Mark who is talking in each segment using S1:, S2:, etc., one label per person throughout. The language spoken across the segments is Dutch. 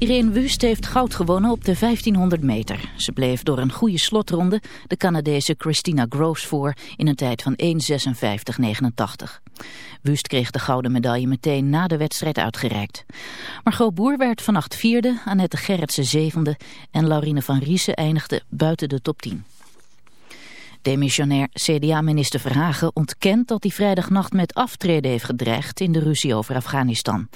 S1: Irene Wust heeft goud gewonnen op de 1500 meter. Ze bleef door een goede slotronde de Canadese Christina Groves voor in een tijd van 1.56.89. Wust kreeg de gouden medaille meteen na de wedstrijd uitgereikt. Margot Boer werd vannacht vierde, Annette Gerritsen zevende en Laurine van Riesen eindigde buiten de top 10. Demissionair CDA-minister Verhagen ontkent dat hij vrijdagnacht met aftreden heeft gedreigd in de ruzie over Afghanistan.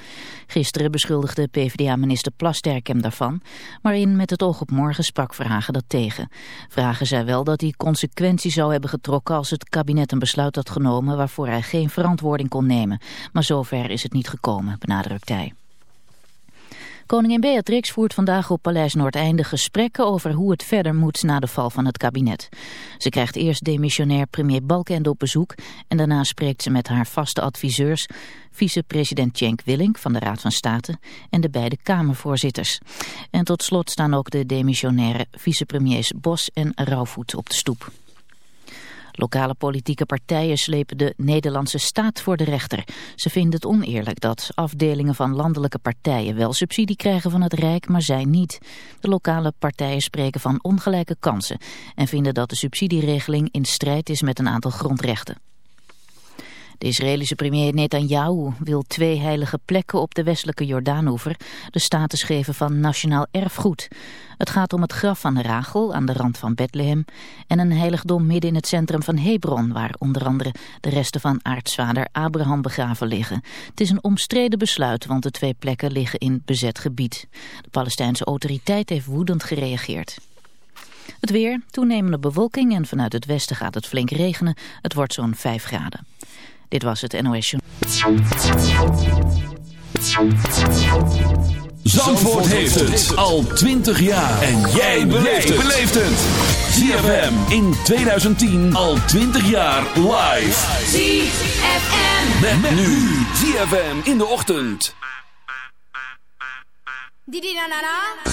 S1: Gisteren beschuldigde PvdA-minister Plasterk hem daarvan, maar in Met het oog op morgen sprak Verhagen dat tegen. Verhagen zei wel dat hij consequenties zou hebben getrokken als het kabinet een besluit had genomen waarvoor hij geen verantwoording kon nemen. Maar zover is het niet gekomen, benadrukt hij. Koningin Beatrix voert vandaag op Paleis Noordeinde gesprekken over hoe het verder moet na de val van het kabinet. Ze krijgt eerst demissionair premier Balkenende op bezoek en daarna spreekt ze met haar vaste adviseurs, vicepresident Cenk Willink van de Raad van State en de beide Kamervoorzitters. En tot slot staan ook de demissionaire vicepremiers Bos en Rauwvoet op de stoep. Lokale politieke partijen slepen de Nederlandse staat voor de rechter. Ze vinden het oneerlijk dat afdelingen van landelijke partijen wel subsidie krijgen van het Rijk, maar zij niet. De lokale partijen spreken van ongelijke kansen en vinden dat de subsidieregeling in strijd is met een aantal grondrechten. De Israëlische premier Netanyahu wil twee heilige plekken op de westelijke Jordaanoever de status geven van nationaal erfgoed. Het gaat om het graf van Rachel aan de rand van Bethlehem en een heiligdom midden in het centrum van Hebron, waar onder andere de resten van aartsvader Abraham begraven liggen. Het is een omstreden besluit, want de twee plekken liggen in bezet gebied. De Palestijnse autoriteit heeft woedend gereageerd. Het weer, toenemende bewolking en vanuit het westen gaat het flink regenen. Het wordt zo'n 5 graden. Dit was het NOS
S2: Zandvoort heeft het al 20 jaar. En jij beleeft het. ZFM in 2010 al 20 jaar live.
S3: ZFM.
S2: Met, nu. ZFM in de ochtend.
S3: Didi na na na.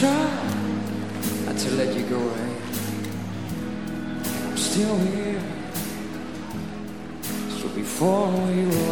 S4: try not to let you go away. I'm still here. So before we were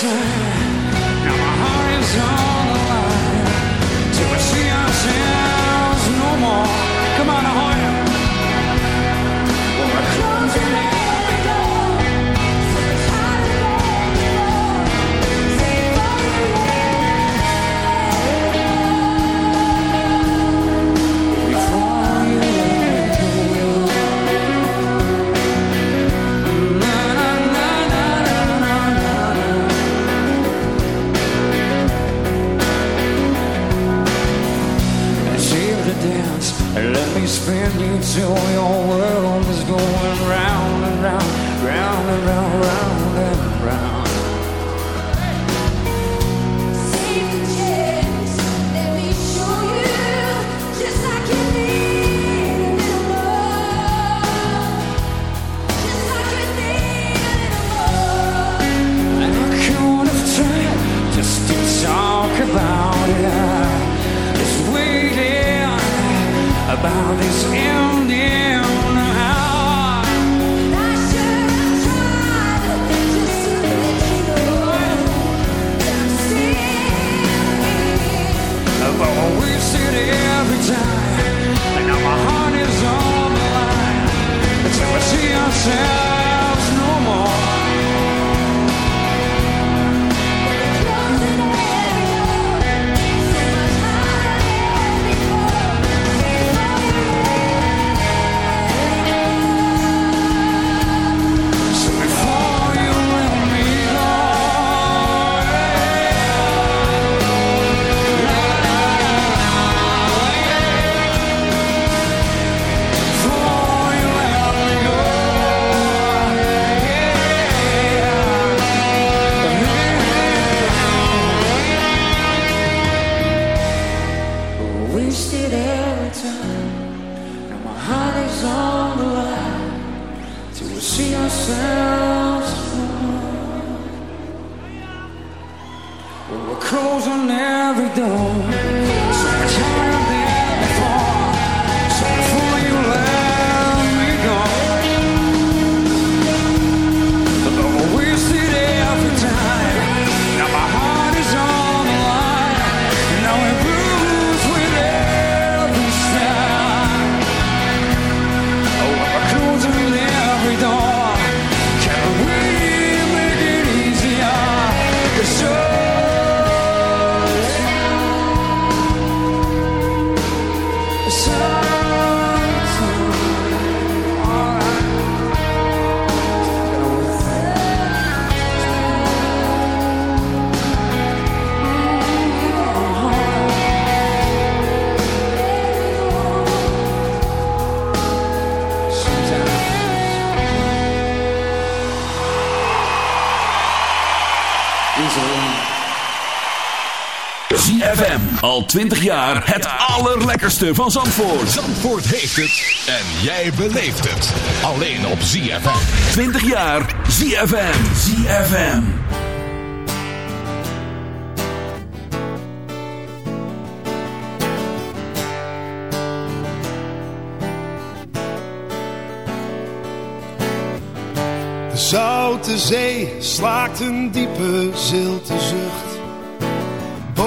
S4: time. you on every door.
S2: 20 jaar het allerlekkerste van Zandvoort.
S5: Zandvoort heeft het en jij beleeft het. Alleen op ZFM.
S2: 20 jaar ZFM. ZFM.
S6: De zoute zee slaakt een diepe zilte zucht.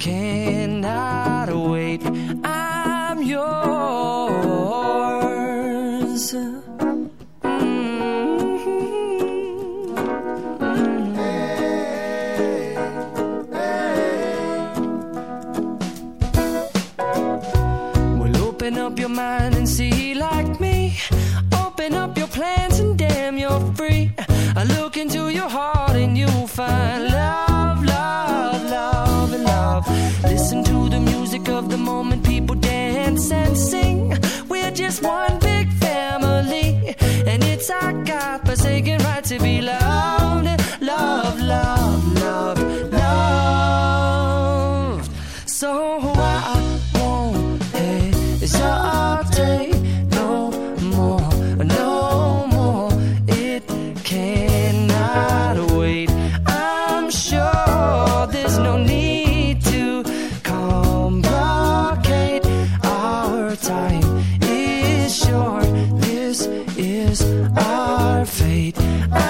S7: cannot rights I got, forsaken right to be loved. Is our fate. I'm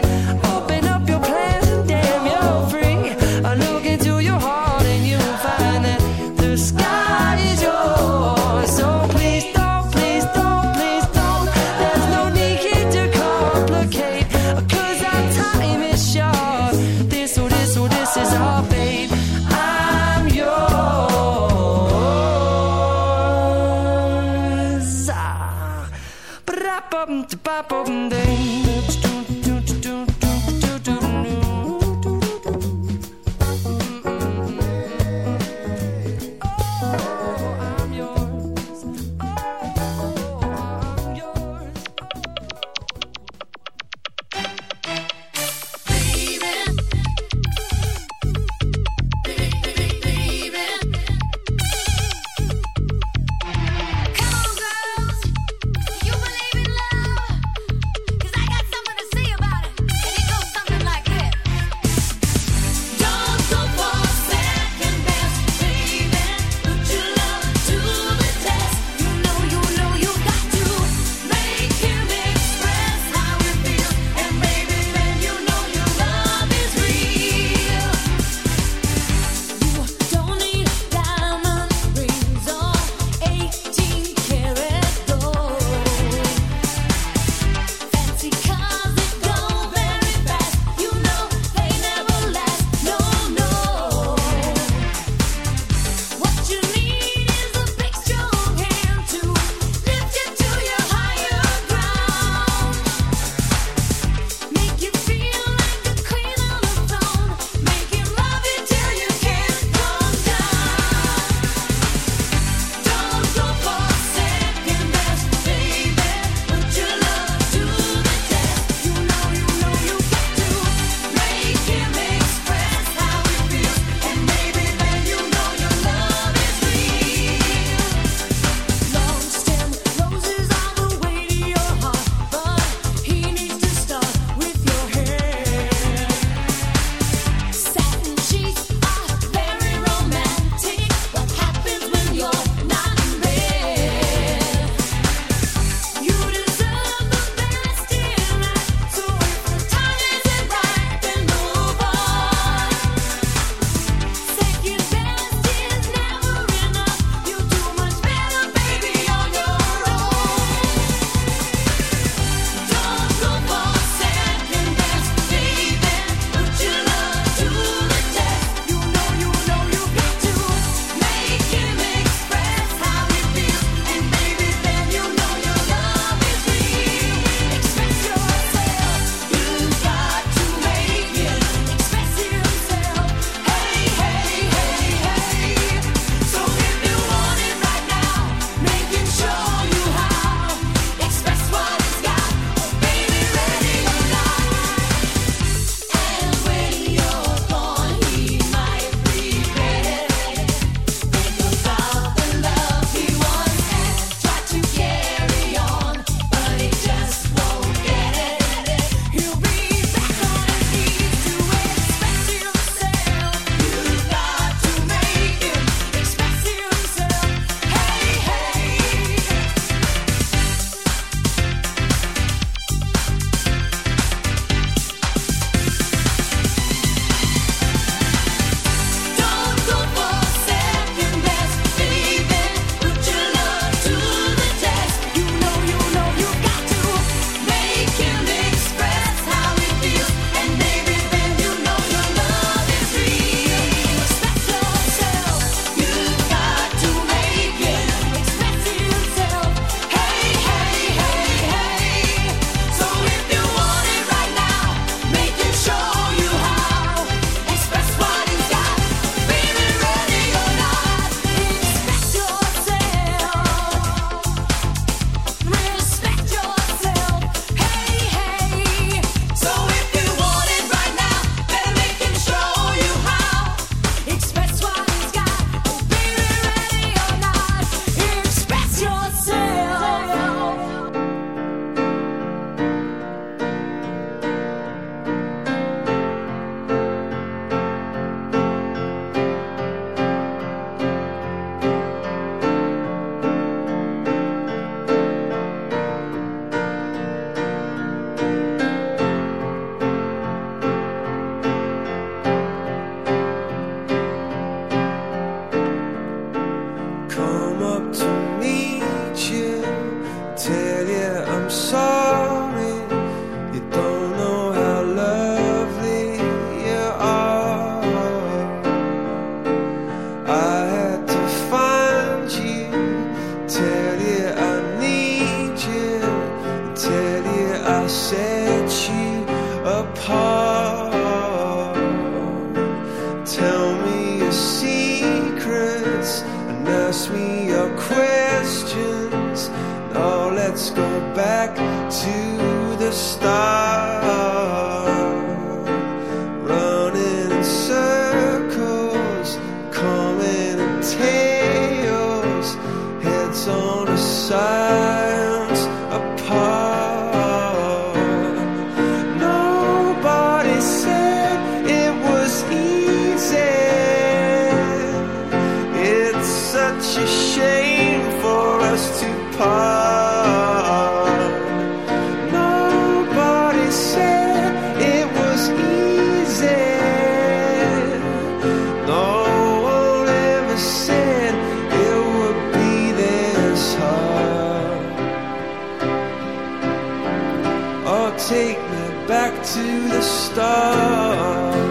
S7: To
S8: the start.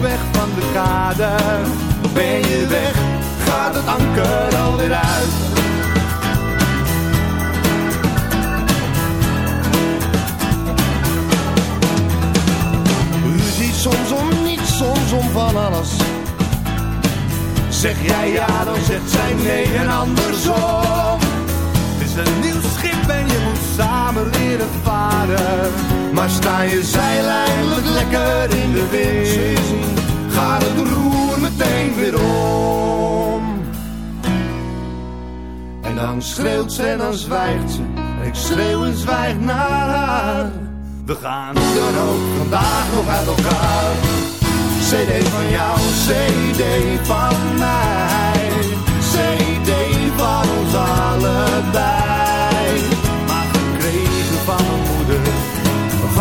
S9: Weg van de kade? Ben je weg, gaat het anker alweer uit. Ruzie soms om niets, soms om van alles. Zeg jij ja, dan zegt zij nee en andersom. Het is een nieuw schip en Maar sta je zeil eindelijk lekker in de wind, gaat het roer meteen weer om. En dan schreeuwt ze en dan zwijgt ze. En ik schreeuw en zwijg naar haar. We gaan dan ook vandaag nog uit elkaar. CD van jou, CD van mij. CD van ons allebei.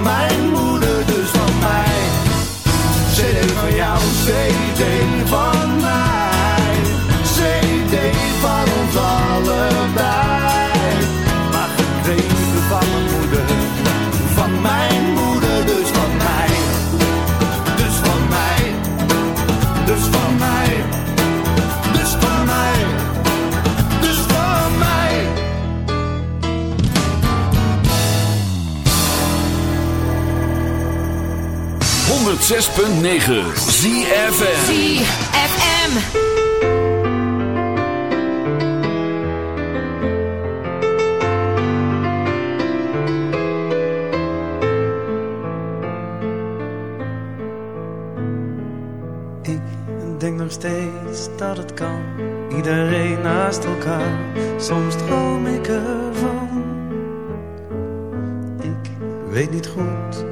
S9: mijn moeder,
S2: 106.9 ZFM
S10: ZFM
S11: denk nog steeds dat het kan. Iedereen naast elkaar. Soms droom ik ervan. Ik weet niet goed